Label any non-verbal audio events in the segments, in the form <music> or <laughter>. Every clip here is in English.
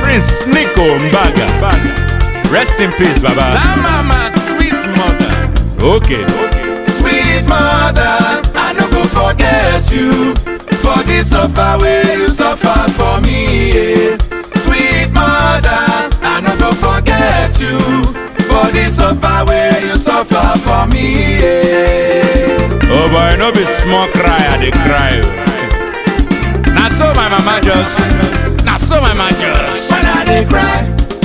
Prince Nico Mbarga. Rest in peace, Baba. Sama my sweet mother. Okay. Sweet mother, I no go forget you for the suffer way you suffer for me. Yeah. Sweet mother, I no go forget you for the suffer way you suffer for me. Yeah. Oh boy, no be small cry, I dey cry. Oh. Oh. Na so my mama just, na so my mama just. When I dey cry,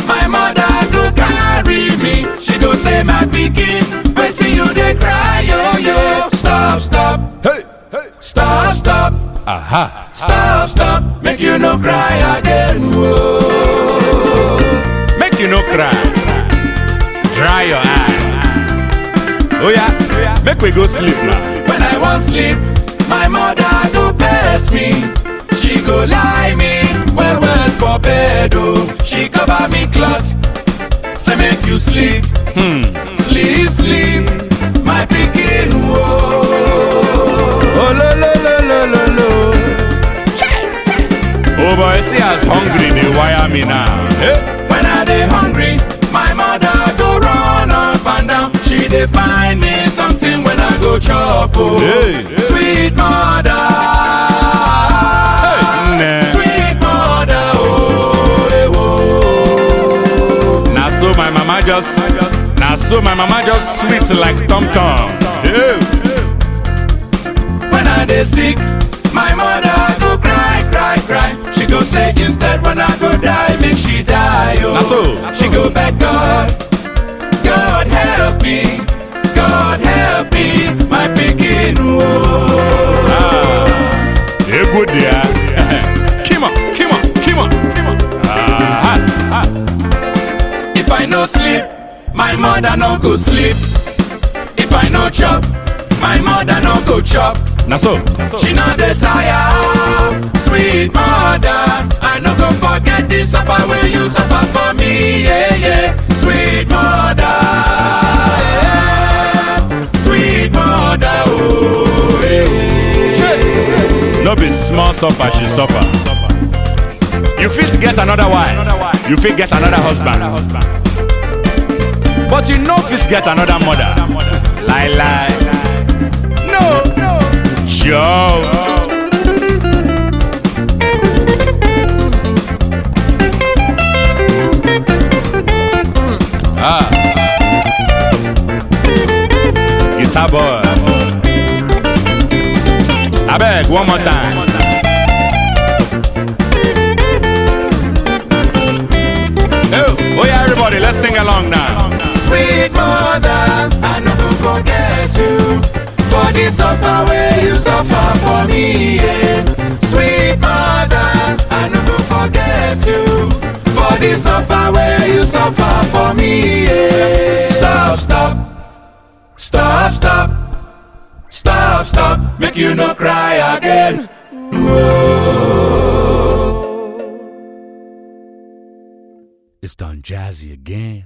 my mother go carry me. She go say my pikin, wetin you dey cry yo yo. Stop stop, Hey, hey. stop stop. Aha. Stop, stop, make you no cry again. Whoa. Make you no cry. Dry your eye. Oh yeah, make we go sleep now. When I want sleep, my mother go lie me well well for bed. Oh, she cover me cloth, say make you sleep, hmm. sleep, sleep, my pikin. Whoa. Oh. oh lo lo lo lo lo lo. Oh boy, see as hungry they wire me now. Hey. When I dey hungry, my mother go run up and down. She dey find me something when I go chop. Oh, Hey. sweet mother. Just, na so my mama just sweet like tom tom. Yeah. When I dey sick, my mother go cry, cry, cry. She go say instead when I go die, make she die. Oh, Na so. she go beg God, God help me, God help me, my pikin. Oh. Hey, ah, good there. <laughs> no sleep, my mother no go sleep. If I no chop, my mother no go chop. Na so. She no dey tire, sweet mother. I no go forget the suffer when you suffer for me, yeah, yeah. Sweet mother, yeah. sweet mother, oh, yeah. No be small suffer she suffer. You fit get another wife. You fit get another husband. But you no fit get another mother. Lie lie. No. Sure. Ah. Guitar boy. I beg one more time. The suffer way you suffer for me. Yeah. Sweet mother, I go forget you for the suffer way you suffer for me. Yeah. Stop, stop, stop, stop, stop, stop, make you no cry again. It's Don Jazzy again.